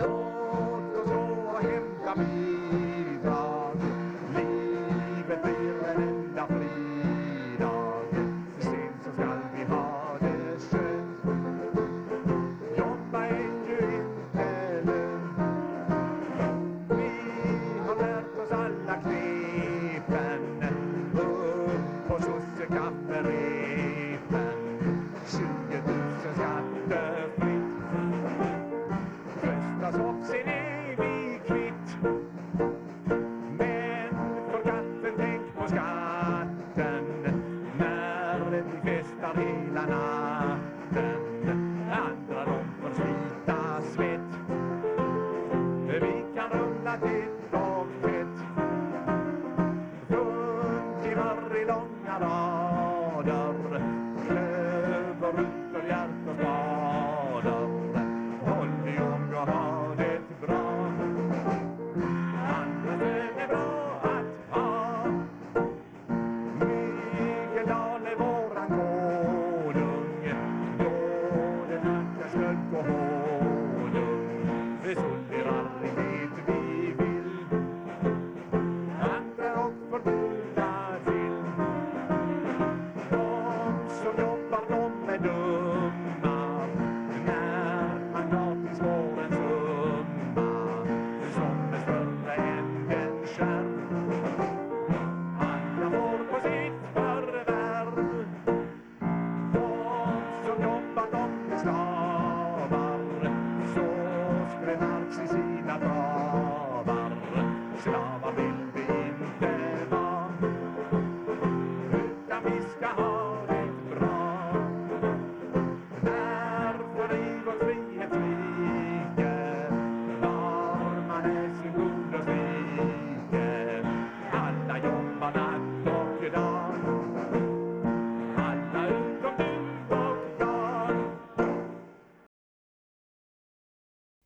Lord knows all him coming. kan rulla tätt och tätt. Runt i varje långa dag.